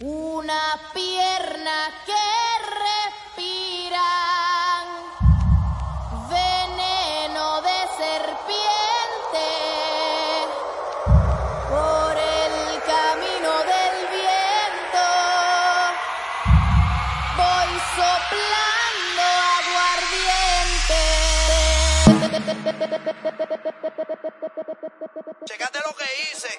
Una pierna que respira veneno de serpiente por el camino del viento. Voy soplando aguardiente. Checate lo que hice.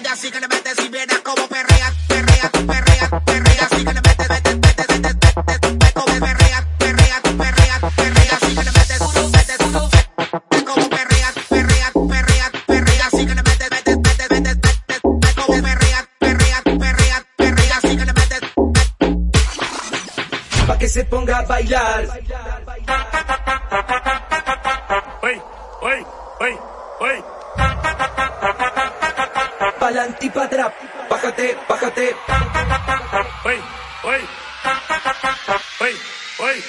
Ella sí que le mete si viene como perrea, perrea, perrea, perrea. Sí que le mete, mete, mete, mete, mete, mete, como perrea, perrea, perrea, perrea. Sí que le mete, mete, mete, como perrea, perrea, perrea, perrea. Sí que le mete, mete, mete, mete, mete, como perrea, perrea, perrea, perrea. Sí que le mete. pa' que se ponga a bailar. Oye, oye, oye, oye. Pa'lante y pa' atrás, bájate, bájate. Oye, oye. Oye, oye.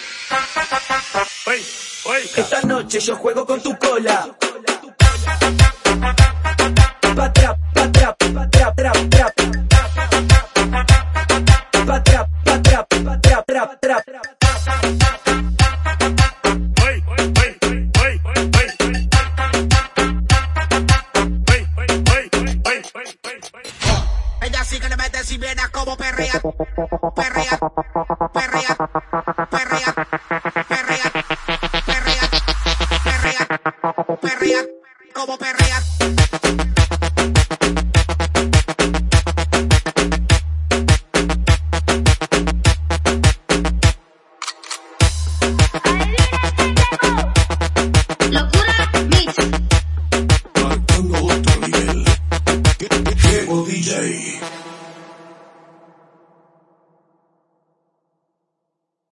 Oye, oye. Esta noche yo juego con tu cola. Pa' atrás, Ella sí que le mete si viene como perrea, perrea, perrea, perrea, perrea, perrea, perrea, perrea, como perrea.